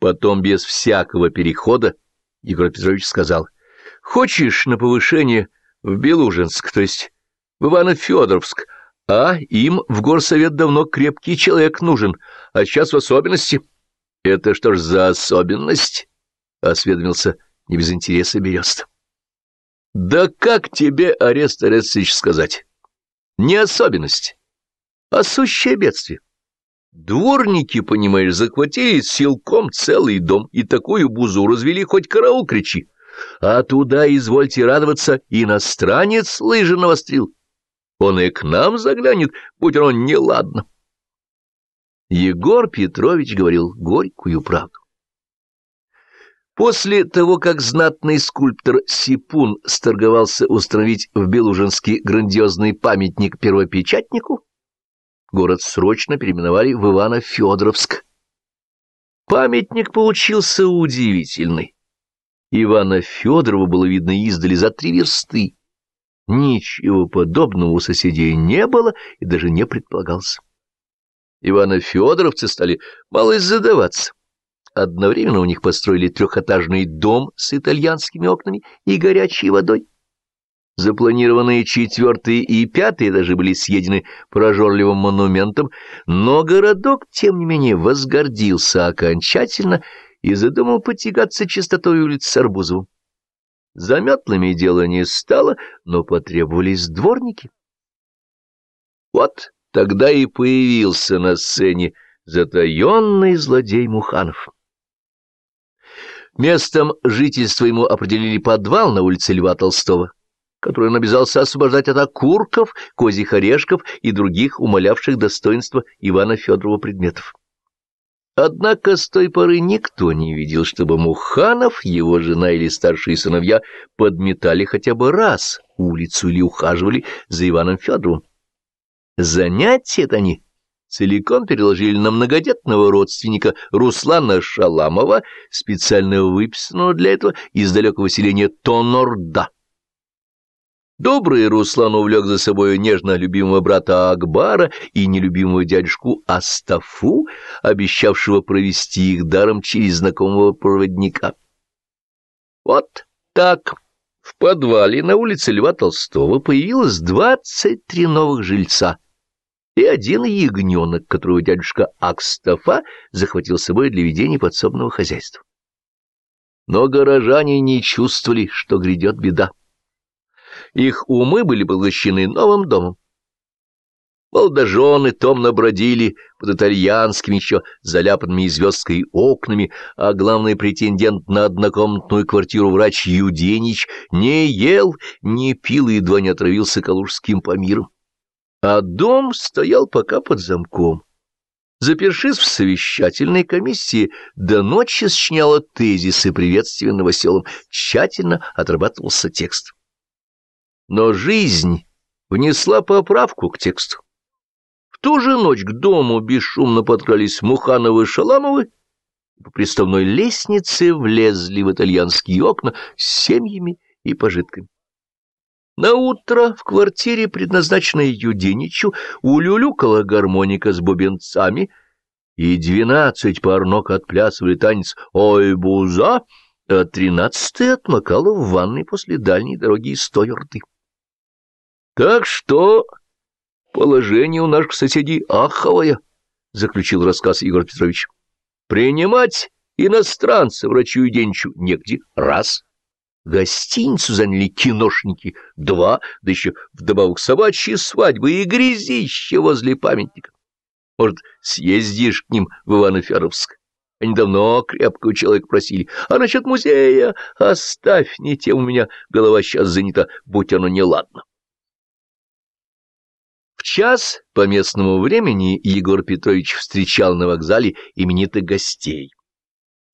Потом, без всякого перехода, Егор Петрович сказал, «Хочешь на повышение в Белужинск, то есть в Ивано-Федоровск, а им в горсовет давно крепкий человек нужен, а сейчас в особенности». «Это что ж за особенность?» — осведомился не без интереса Берест. «Да как тебе, Арест Арестович, сказать? Не особенность, а сущее бедствие. Дворники, понимаешь, захватили силком целый дом и такую бузу развели, хоть караул кричи. А туда, извольте радоваться, иностранец лыжи навострил. Он и к нам заглянет, будь он неладно. Егор Петрович говорил горькую правду. После того, как знатный скульптор Сипун сторговался установить в Белужинске грандиозный памятник первопечатнику, город срочно переименовали в Ивано-Федоровск. Памятник получился удивительный. Ивана Федорова было видно издали за три версты. Ничего подобного у соседей не было и даже не предполагалось. Ивано-Федоровцы стали малость задаваться. Одновременно у них построили трехэтажный дом с итальянскими окнами и горячей водой. Запланированные четвертые и пятые даже были съедены прожорливым монументом, но городок, тем не менее, возгордился окончательно и задумал потягаться чистотой улиц с Арбузовым. За метлами дело не стало, но потребовались дворники. Вот тогда и появился на сцене затаенный злодей Муханов. Местом жительства ему определили подвал на улице Льва Толстого который он обязался освобождать от окурков, козьих орешков и других умолявших достоинства Ивана Федорова предметов. Однако с той поры никто не видел, чтобы Муханов, его жена или старшие сыновья подметали хотя бы раз улицу или ухаживали за Иваном Федоровым. Занятия это они целиком переложили на многодетного родственника Руслана Шаламова, специально выписанного для этого из далекого селения Тонорда. Добрый Руслан увлек за собой нежно любимого брата Акбара и нелюбимого дядюшку Астафу, обещавшего провести их даром через знакомого проводника. Вот так в подвале на улице Льва Толстого появилось двадцать три новых жильца и один ягненок, которого дядюшка Акстафа захватил с собой для ведения подсобного хозяйства. Но горожане не чувствовали, что грядет беда их умы были поглощены новым домом. Молодожены томно бродили под итальянскими еще заляпанными звездкой окнами, а главный претендент на однокомнатную квартиру врач Юденич не ел, не пил и едва не отравился калужским помиром. А дом стоял пока под замком. Запершись в совещательной комиссии, до ночи сочиняла тезисы приветствия новоселам, тщательно отрабатывался текст но жизнь внесла поправку к тексту. В ту же ночь к дому бесшумно подкрались Мухановы и Шаламовы, по приставной лестнице влезли в итальянские окна с семьями и пожитками. На утро в квартире, предназначенной Юдиничу, улюлюкала гармоника с бубенцами, и двенадцать пар ног отплясывали танец «Ой, буза!», а тринадцатая отмокала в ванной после дальней дороги из той рты. Так что положение у наших соседей аховое, — заключил рассказ Егор Петрович. Принимать иностранца врачу и денчу негде — раз. Гостиницу заняли киношники — два, да еще вдобавок собачьи свадьбы и грязище возле памятника. Может, съездишь к ним в Ивано-Федоровск? Они давно крепкого человека просили. А насчет музея оставь, не тем у меня голова сейчас занята, будь оно неладно. В час по местному времени Егор Петрович встречал на вокзале именитых гостей.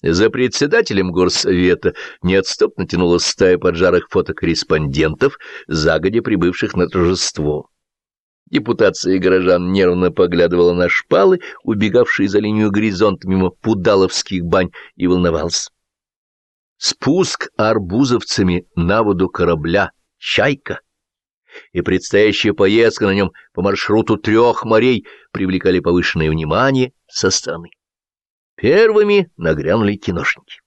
За председателем горсовета неотступно тянула стая поджарых фотокорреспондентов, загодя прибывших на торжество. Депутация горожан нервно поглядывала на шпалы, убегавшие за линию горизонта мимо пудаловских бань, и волновался. Спуск арбузовцами на воду корабля «Чайка» и предстоящая поездка на нем по маршруту трех морей привлекали повышенное внимание со стороны. Первыми нагрянули киношники.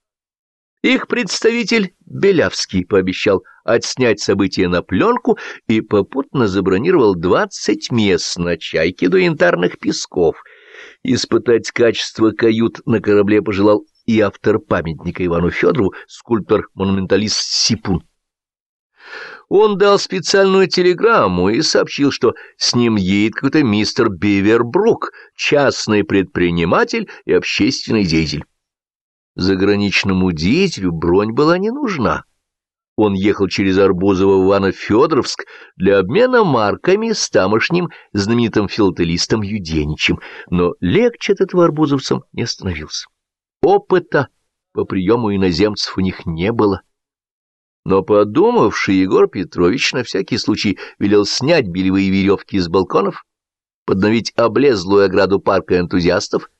Их представитель Белявский пообещал отснять события на пленку и попутно забронировал двадцать мест на чайке до янтарных песков. Испытать качество кают на корабле пожелал и автор памятника Ивану Федорову, скульптор-монументалист Сипун. Он дал специальную телеграмму и сообщил, что с ним едет какой-то мистер Бивербрук, частный предприниматель и общественный деятель. Заграничному деятелю бронь была не нужна. Он ехал через Арбузово в Ивано-Федоровск для обмена марками с тамошним знаменитым филателистом Юденичем, но легче от этого арбузовцам не становился. Опыта по приему иноземцев у них не было. Но подумавший Егор Петрович на всякий случай велел снять белевые веревки из балконов, подновить облезлую ограду парка энтузиастов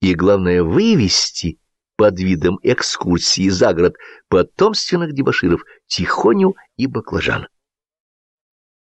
и, главное, вывести под видом экскурсии за город потомственных дебоширов Тихоню и Баклажан.